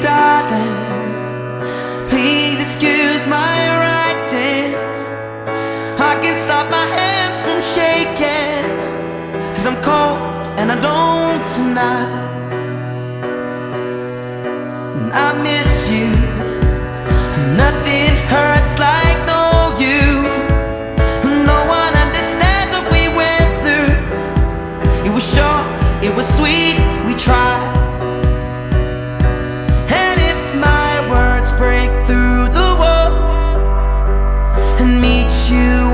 Darling, please excuse my writing. I can't stop my hands from shaking. Cause I'm cold and I don't tonight. And I miss you. Nothing meet you